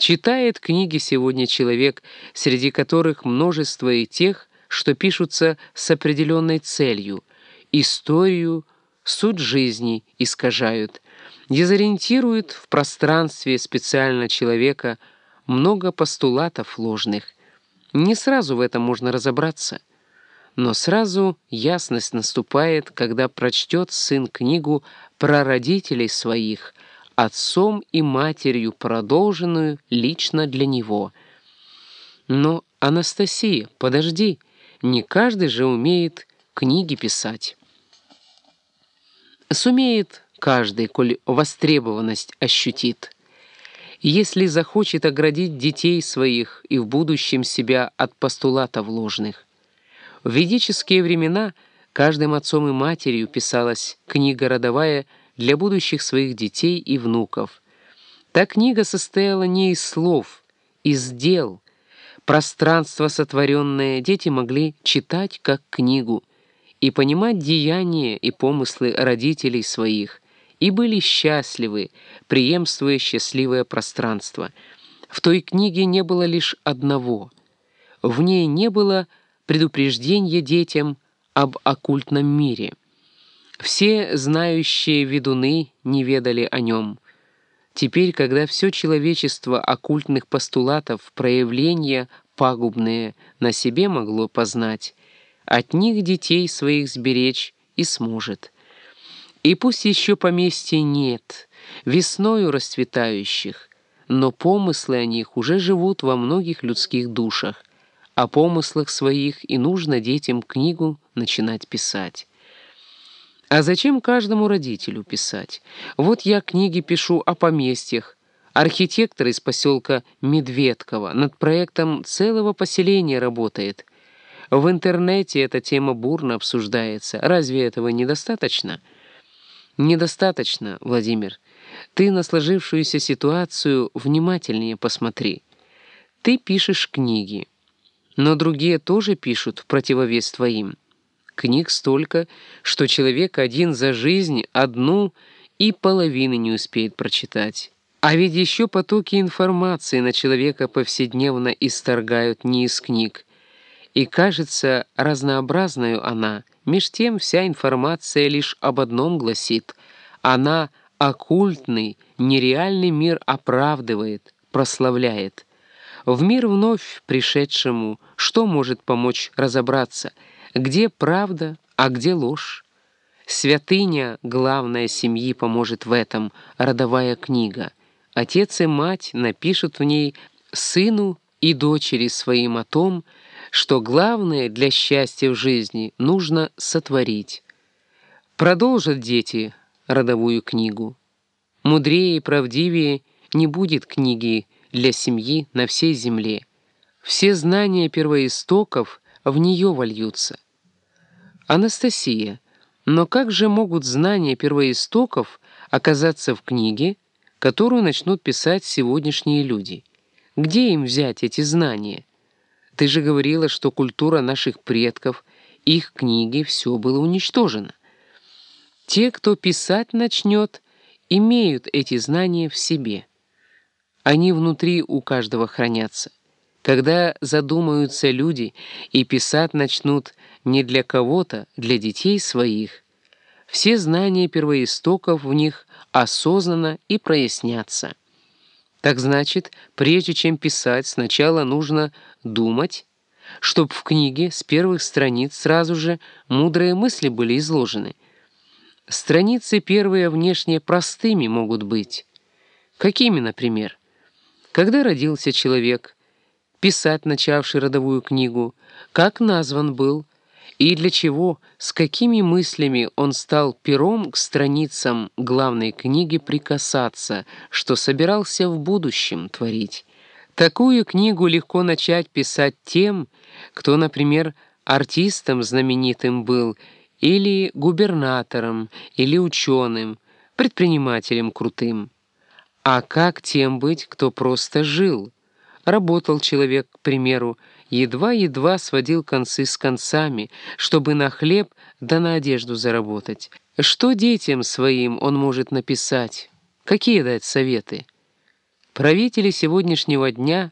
Читает книги сегодня человек, среди которых множество и тех, что пишутся с определенной целью, историю, суть жизни искажают, дезориентируют в пространстве специально человека много постулатов ложных. Не сразу в этом можно разобраться, но сразу ясность наступает, когда прочтет сын книгу про родителей своих, отцом и матерью, продолженную лично для него. Но, Анастасия, подожди, не каждый же умеет книги писать. Сумеет каждый, коль востребованность ощутит. Если захочет оградить детей своих и в будущем себя от постулатов ложных. В ведические времена каждым отцом и матерью писалась книга родовая для будущих своих детей и внуков. Та книга состояла не из слов, из дел. Пространство сотворенное дети могли читать как книгу и понимать деяния и помыслы родителей своих, и были счастливы, преемствуя счастливое пространство. В той книге не было лишь одного. В ней не было предупреждения детям об оккультном мире. Все знающие ведуны не ведали о нем. Теперь, когда все человечество оккультных постулатов, проявления пагубные на себе могло познать, от них детей своих сберечь и сможет. И пусть еще поместья нет, весною расцветающих, но помыслы о них уже живут во многих людских душах. О помыслах своих и нужно детям книгу начинать писать. А зачем каждому родителю писать? Вот я книги пишу о поместьях. Архитектор из поселка Медведково над проектом целого поселения работает. В интернете эта тема бурно обсуждается. Разве этого недостаточно? Недостаточно, Владимир. Ты на сложившуюся ситуацию внимательнее посмотри. Ты пишешь книги, но другие тоже пишут в противовес твоим. Книг столько, что человек один за жизнь одну и половины не успеет прочитать. А ведь еще потоки информации на человека повседневно исторгают не из книг. И кажется, разнообразною она, меж тем вся информация лишь об одном гласит. Она оккультный, нереальный мир оправдывает, прославляет. В мир вновь пришедшему что может помочь разобраться – где правда, а где ложь? Святыня, главная семьи, поможет в этом, родовая книга. Отец и мать напишут в ней сыну и дочери своим о том, что главное для счастья в жизни нужно сотворить. Продолжат дети родовую книгу. Мудрее и правдивее не будет книги для семьи на всей земле. Все знания первоистоков в нее вольются. Анастасия, но как же могут знания первоистоков оказаться в книге, которую начнут писать сегодняшние люди? Где им взять эти знания? Ты же говорила, что культура наших предков, их книги, все было уничтожено. Те, кто писать начнет, имеют эти знания в себе. Они внутри у каждого хранятся. Когда задумаются люди и писать начнут не для кого-то, для детей своих, все знания первоистоков в них осознанно и прояснятся. Так значит, прежде чем писать, сначала нужно думать, чтобы в книге с первых страниц сразу же мудрые мысли были изложены. Страницы первые внешне простыми могут быть. Какими, например? Когда родился человек – писать начавший родовую книгу, как назван был, и для чего, с какими мыслями он стал пером к страницам главной книги прикасаться, что собирался в будущем творить. Такую книгу легко начать писать тем, кто, например, артистом знаменитым был, или губернатором, или ученым, предпринимателем крутым. А как тем быть, кто просто жил? Работал человек, к примеру, едва-едва сводил концы с концами, чтобы на хлеб да на одежду заработать. Что детям своим он может написать? Какие дать советы? Правители сегодняшнего дня